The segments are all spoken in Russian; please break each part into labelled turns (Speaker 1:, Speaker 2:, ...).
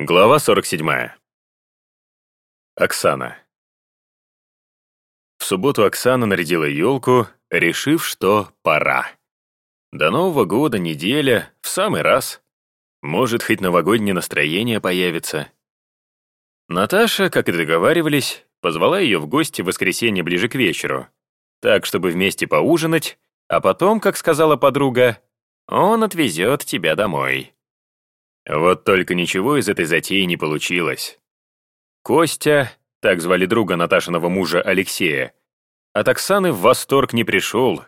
Speaker 1: Глава 47. Оксана. В субботу Оксана нарядила елку, решив, что пора. До Нового года неделя, в самый раз. Может, хоть новогоднее настроение появится. Наташа, как и договаривались, позвала ее в гости в воскресенье ближе к вечеру, так, чтобы вместе поужинать, а потом, как сказала подруга, он отвезет тебя домой. Вот только ничего из этой затеи не получилось. Костя, так звали друга Наташиного мужа Алексея, от Оксаны в восторг не пришел.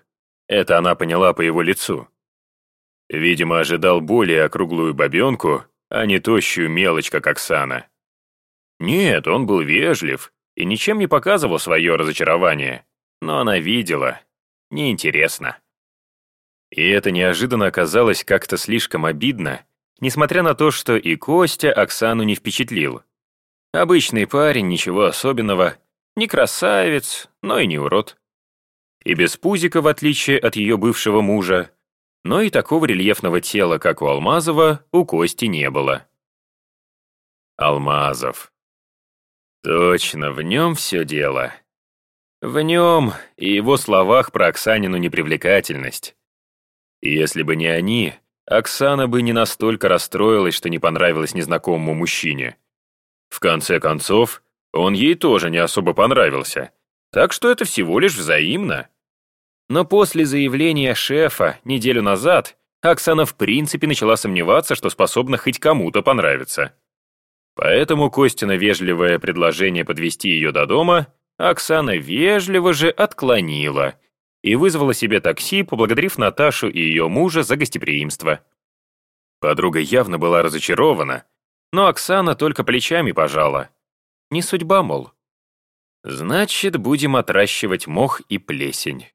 Speaker 1: Это она поняла по его лицу. Видимо, ожидал более округлую бабенку, а не тощую мелочь, как Оксана. Нет, он был вежлив и ничем не показывал свое разочарование, но она видела. Неинтересно. И это неожиданно оказалось как-то слишком обидно, несмотря на то, что и Костя Оксану не впечатлил. Обычный парень, ничего особенного, не красавец, но и не урод. И без пузика, в отличие от ее бывшего мужа, но и такого рельефного тела, как у Алмазова, у Кости не было. Алмазов. Точно, в нем все дело. В нем и его словах про Оксанину непривлекательность. И если бы не они, Оксана бы не настолько расстроилась, что не понравилась незнакомому мужчине. В конце концов, он ей тоже не особо понравился, так что это всего лишь взаимно. Но после заявления шефа неделю назад Оксана в принципе начала сомневаться, что способна хоть кому-то понравиться. Поэтому Костина вежливое предложение подвести ее до дома Оксана вежливо же отклонила – и вызвала себе такси, поблагодарив Наташу и ее мужа за гостеприимство. Подруга явно была разочарована, но Оксана только плечами пожала. Не судьба, мол. Значит, будем отращивать мох и плесень.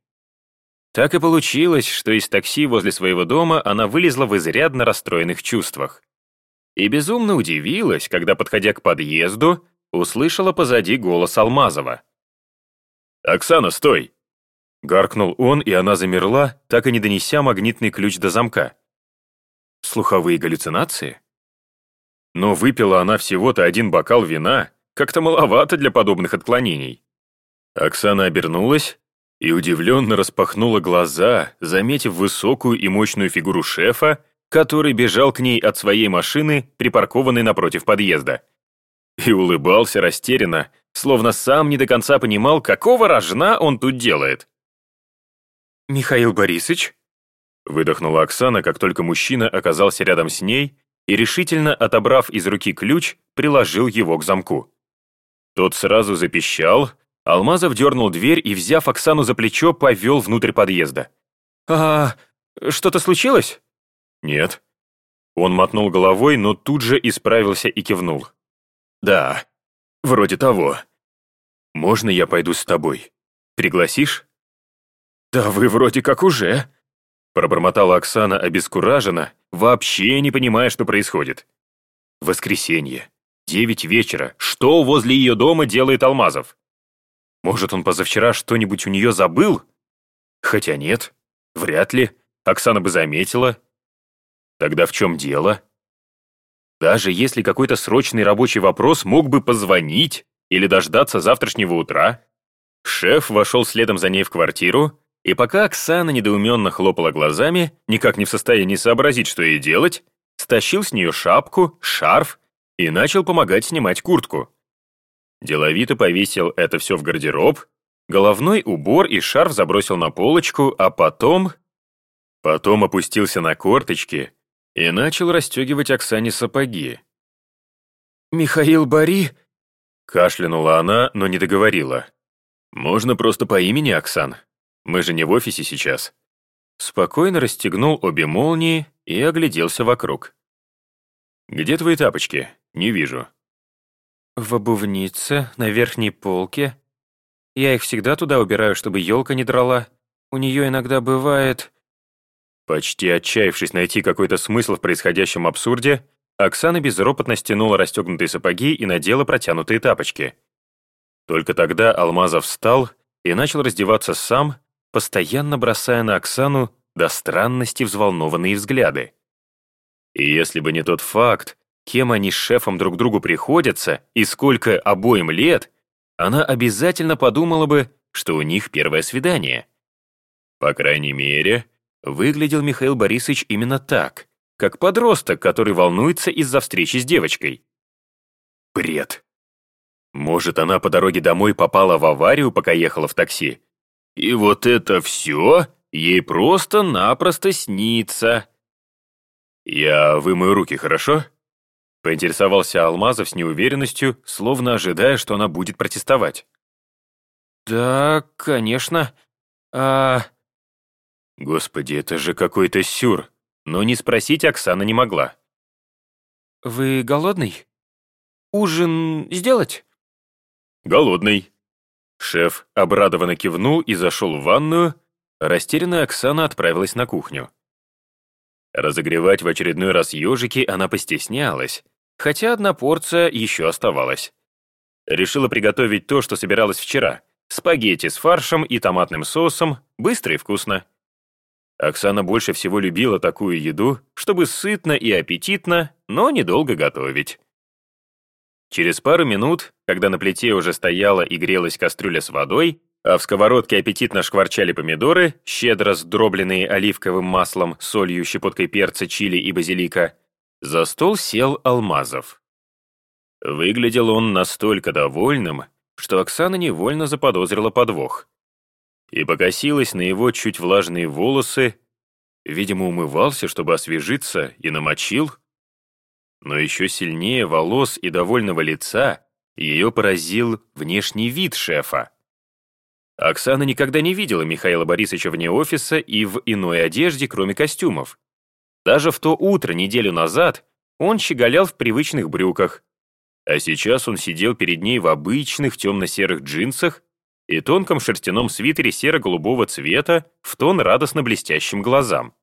Speaker 1: Так и получилось, что из такси возле своего дома она вылезла в изрядно расстроенных чувствах. И безумно удивилась, когда, подходя к подъезду, услышала позади голос Алмазова. «Оксана, стой! Гаркнул он, и она замерла, так и не донеся магнитный ключ до замка. Слуховые галлюцинации? Но выпила она всего-то один бокал вина, как-то маловато для подобных отклонений. Оксана обернулась и удивленно распахнула глаза, заметив высокую и мощную фигуру шефа, который бежал к ней от своей машины, припаркованной напротив подъезда. И улыбался растерянно, словно сам не до конца понимал, какого рожна он тут делает. «Михаил Борисович?» Выдохнула Оксана, как только мужчина оказался рядом с ней и, решительно отобрав из руки ключ, приложил его к замку. Тот сразу запищал, Алмазов дернул дверь и, взяв Оксану за плечо, повел внутрь подъезда. «А что-то случилось?» «Нет». Он мотнул головой, но тут же исправился и кивнул. «Да, вроде того. Можно я пойду с тобой? Пригласишь?» «Да вы вроде как уже», — пробормотала Оксана обескураженно, вообще не понимая, что происходит. Воскресенье. Девять вечера. Что возле ее дома делает Алмазов? Может, он позавчера что-нибудь у нее забыл? Хотя нет, вряд ли. Оксана бы заметила. Тогда в чем дело? Даже если какой-то срочный рабочий вопрос мог бы позвонить или дождаться завтрашнего утра. Шеф вошел следом за ней в квартиру, и пока Оксана недоуменно хлопала глазами, никак не в состоянии сообразить, что ей делать, стащил с нее шапку, шарф и начал помогать снимать куртку. Деловито повесил это все в гардероб, головной убор и шарф забросил на полочку, а потом... Потом опустился на корточки и начал расстегивать Оксане сапоги. «Михаил Бори...» Кашлянула она, но не договорила. «Можно просто по имени, Оксан», мы же не в офисе сейчас». Спокойно расстегнул обе молнии и огляделся вокруг. «Где твои тапочки? Не вижу». «В обувнице, на верхней полке. Я их всегда туда убираю, чтобы елка не драла. У нее иногда бывает...» Почти отчаявшись найти какой-то смысл в происходящем абсурде, Оксана безропотно стянула расстегнутые сапоги и надела протянутые тапочки. Только тогда Алмазов встал и начал раздеваться сам, постоянно бросая на Оксану до странности взволнованные взгляды. И если бы не тот факт, кем они с шефом друг другу приходятся и сколько обоим лет, она обязательно подумала бы, что у них первое свидание. По крайней мере, выглядел Михаил Борисович именно так, как подросток, который волнуется из-за встречи с девочкой. Бред. Может, она по дороге домой попала в аварию, пока ехала в такси? И вот это все ей просто-напросто снится. «Я вымою руки, хорошо?» Поинтересовался Алмазов с неуверенностью, словно ожидая, что она будет протестовать. «Да, конечно. А...» Господи, это же какой-то сюр. Но не спросить Оксана не могла. «Вы голодный? Ужин сделать?» «Голодный». Шеф обрадованно кивнул и зашел в ванную, растерянная Оксана отправилась на кухню. Разогревать в очередной раз ежики она постеснялась, хотя одна порция еще оставалась. Решила приготовить то, что собиралась вчера. Спагетти с фаршем и томатным соусом, быстро и вкусно. Оксана больше всего любила такую еду, чтобы сытно и аппетитно, но недолго готовить. Через пару минут, когда на плите уже стояла и грелась кастрюля с водой, а в сковородке аппетитно шкварчали помидоры, щедро сдробленные оливковым маслом, солью, щепоткой перца, чили и базилика, за стол сел Алмазов. Выглядел он настолько довольным, что Оксана невольно заподозрила подвох. И покосилась на его чуть влажные волосы, видимо, умывался, чтобы освежиться, и намочил. Но еще сильнее волос и довольного лица ее поразил внешний вид шефа. Оксана никогда не видела Михаила Борисовича вне офиса и в иной одежде, кроме костюмов. Даже в то утро, неделю назад, он щеголял в привычных брюках, а сейчас он сидел перед ней в обычных темно-серых джинсах и тонком шерстяном свитере серо-голубого цвета в тон радостно блестящим глазам.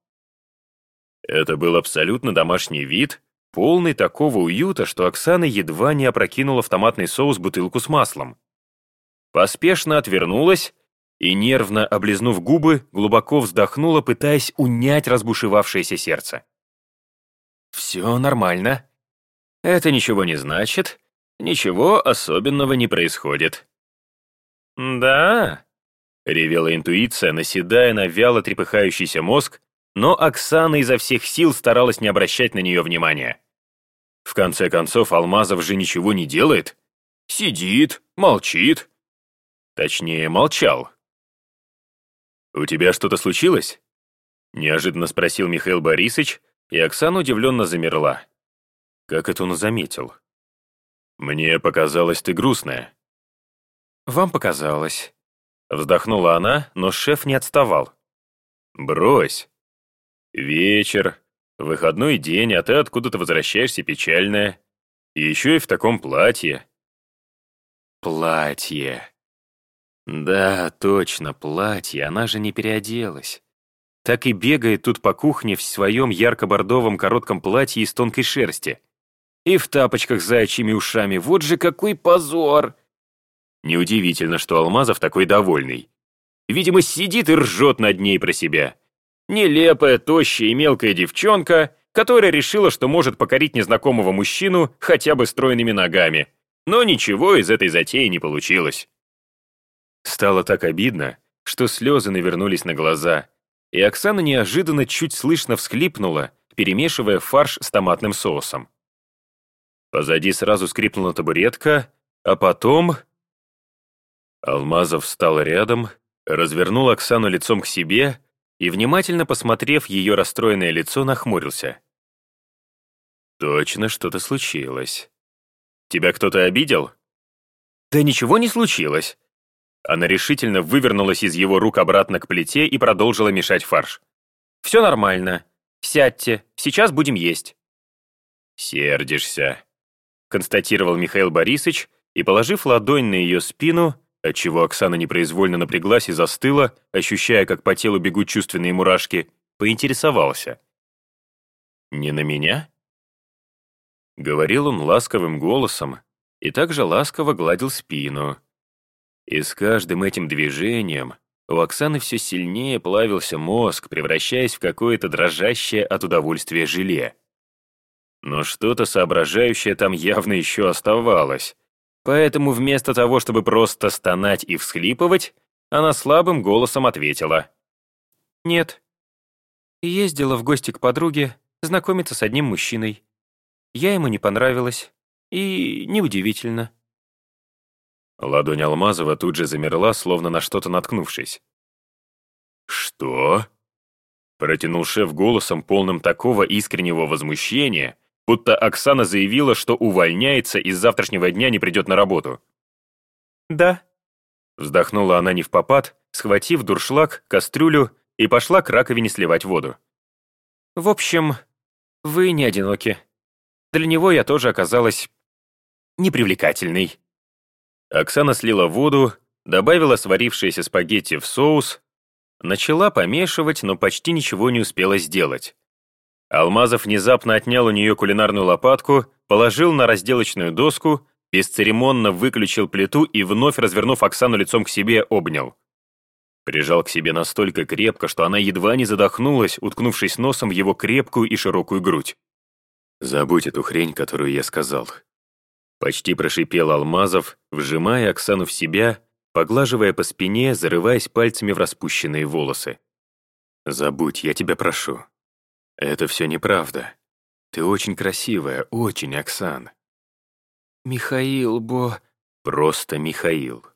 Speaker 1: Это был абсолютно домашний вид, полный такого уюта, что Оксана едва не опрокинула в томатный соус бутылку с маслом. Поспешно отвернулась и, нервно облизнув губы, глубоко вздохнула, пытаясь унять разбушевавшееся сердце. «Все нормально. Это ничего не значит. Ничего особенного не происходит». «Да?» — ревела интуиция, наседая на вяло трепыхающийся мозг, но Оксана изо всех сил старалась не обращать на нее внимания. В конце концов, Алмазов же ничего не делает. Сидит, молчит. Точнее, молчал, «У тебя что-то случилось?» Неожиданно спросил Михаил Борисович, и Оксана удивленно замерла. Как это он заметил? «Мне показалось, ты грустная». «Вам показалось». Вздохнула она, но шеф не отставал. «Брось. Вечер, выходной день, а ты откуда-то возвращаешься печальная. И еще и в таком платье». «Платье», да, точно, платье, она же не переоделась. Так и бегает тут по кухне в своем ярко-бордовом коротком платье из тонкой шерсти. И в тапочках с заячьими ушами. Вот же какой позор! Неудивительно, что Алмазов такой довольный. Видимо, сидит и ржет над ней про себя. Нелепая, тощая и мелкая девчонка, которая решила, что может покорить незнакомого мужчину хотя бы стройными ногами. Но ничего из этой затеи не получилось. Стало так обидно, что слезы навернулись на глаза, и Оксана неожиданно чуть слышно всхлипнула, перемешивая фарш с томатным соусом. Позади сразу скрипнула табуретка, а потом... Алмазов встал рядом, развернул Оксану лицом к себе и, внимательно посмотрев ее расстроенное лицо, нахмурился. «Точно что-то случилось. Тебя кто-то обидел?» «Да ничего не случилось», она решительно вывернулась из его рук обратно к плите и продолжила мешать фарш. «Все нормально. Сядьте, сейчас будем есть». «Сердишься», — констатировал Михаил Борисович и, положив ладонь на ее спину, отчего Оксана непроизвольно напряглась и застыла, ощущая, как по телу бегут чувственные мурашки, поинтересовался. «Не на меня?» Говорил он ласковым голосом и также ласково гладил спину, и с каждым этим движением у Оксаны все сильнее плавился мозг, превращаясь в какое-то дрожащее от удовольствия желе. Но что-то соображающее там явно еще оставалось. Поэтому вместо того, чтобы просто стонать и всхлипывать, она слабым голосом ответила.
Speaker 2: «Нет. Ездила в гости к подруге, знакомиться с одним мужчиной. Я ему не понравилась. И неудивительно».
Speaker 1: Ладонь Алмазова тут же замерла, словно на что-то наткнувшись. «Что?» Протянул шеф голосом, полным такого искреннего возмущения, будто Оксана заявила, что увольняется и с завтрашнего дня не придет на работу.
Speaker 2: «Да».
Speaker 1: Вздохнула она не в попад, схватив дуршлаг, кастрюлю и пошла к раковине сливать воду.
Speaker 2: «В общем, вы не одиноки. Для него я тоже оказалась непривлекательной».
Speaker 1: Оксана слила воду, добавила сварившиеся спагетти в соус, начала помешивать, но почти ничего не успела сделать. Алмазов внезапно отнял у нее кулинарную лопатку, положил на разделочную доску, бесцеремонно выключил плиту и, вновь развернув Оксану лицом к себе, обнял. Прижал к себе настолько крепко, что она едва не задохнулась, уткнувшись носом в его крепкую и широкую грудь. «Забудь эту хрень, которую я сказал», Почти прошипел Алмазов, вжимая Оксану в себя, поглаживая по спине, зарываясь пальцами в распущенные волосы. «Забудь, я тебя прошу. Это все неправда. Ты очень красивая, очень, Оксан».
Speaker 2: «Михаил, бо...»
Speaker 1: «Просто Михаил».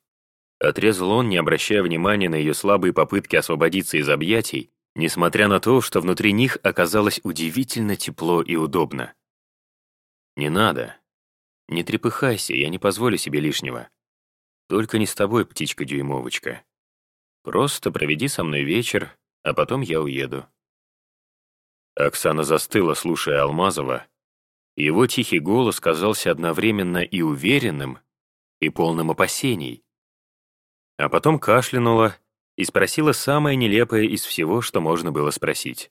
Speaker 1: Отрезал он, не обращая внимания на ее слабые попытки освободиться из объятий, несмотря на то, что внутри них оказалось удивительно тепло и удобно. «Не надо», не трепыхайся, я не позволю себе лишнего. Только не с тобой, птичка-дюймовочка. Просто проведи со мной вечер, а потом я уеду». Оксана застыла, слушая Алмазова. Его тихий голос казался одновременно и уверенным, и полным опасений. А потом кашлянула и спросила самое нелепое из всего, что можно было спросить.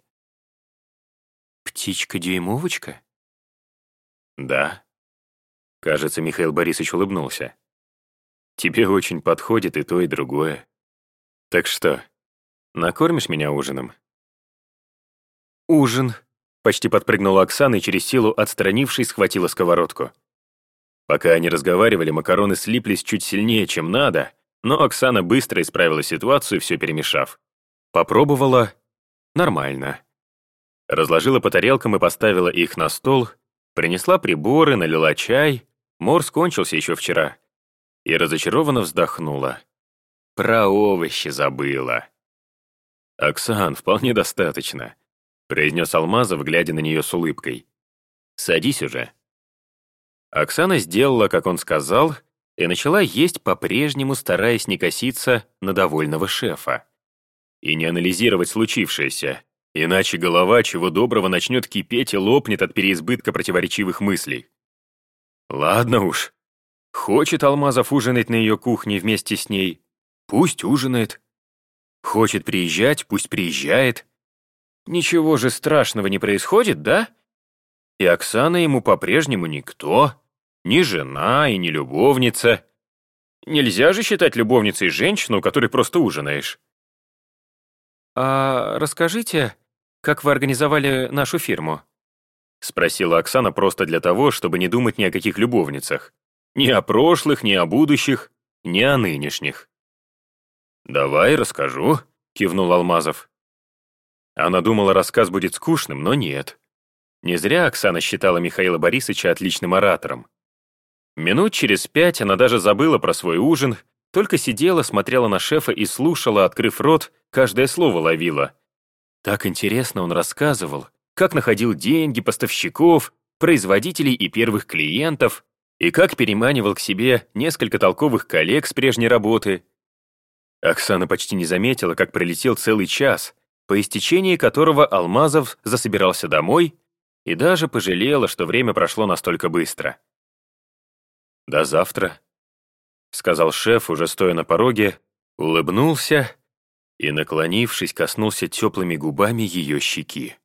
Speaker 2: «Птичка-дюймовочка?»
Speaker 1: «Да», Кажется, Михаил Борисович улыбнулся. «Тебе очень подходит и то, и другое. Так что, накормишь меня ужином?»
Speaker 2: «Ужин», — почти подпрыгнула Оксана и через силу, отстранившись, схватила сковородку.
Speaker 1: Пока они разговаривали, макароны слиплись чуть сильнее, чем надо, но Оксана быстро исправила ситуацию, все перемешав. Попробовала — нормально. Разложила по тарелкам и поставила их на стол, принесла приборы, налила чай, Морс кончился еще вчера. И разочарованно вздохнула. Про овощи забыла. «Оксан, вполне достаточно», — произнес Алмазов, глядя на нее с улыбкой. «Садись уже». Оксана сделала, как он сказал, и начала есть по-прежнему, стараясь не коситься на довольного шефа. И не анализировать случившееся, иначе голова чего доброго начнет кипеть и лопнет от переизбытка противоречивых мыслей. Ладно уж. Хочет Алмазов ужинать на ее кухне вместе с ней. Пусть ужинает. Хочет приезжать, пусть приезжает. Ничего же страшного не происходит, да? И Оксана ему по-прежнему никто. Ни жена и ни любовница. Нельзя же считать любовницей женщину, которой просто ужинаешь.
Speaker 2: «А расскажите, как вы организовали нашу фирму?»
Speaker 1: Спросила Оксана просто для того, чтобы не думать ни о каких любовницах. Ни о прошлых, ни о будущих, ни о нынешних. «Давай расскажу», — кивнул Алмазов. Она думала, рассказ будет скучным, но нет. Не зря Оксана считала Михаила Борисовича отличным оратором. Минут через пять она даже забыла про свой ужин, только сидела, смотрела на шефа и слушала, открыв рот, каждое слово ловила. Так интересно он рассказывал, как находил деньги, поставщиков, производителей и первых клиентов, и как переманивал к себе несколько толковых коллег с прежней работы. Оксана почти не заметила, как пролетел целый час, по истечении которого Алмазов засобирался домой и даже пожалела, что время прошло настолько быстро. «До завтра», — сказал шеф, уже стоя на пороге, улыбнулся и, наклонившись, коснулся теплыми губами ее щеки.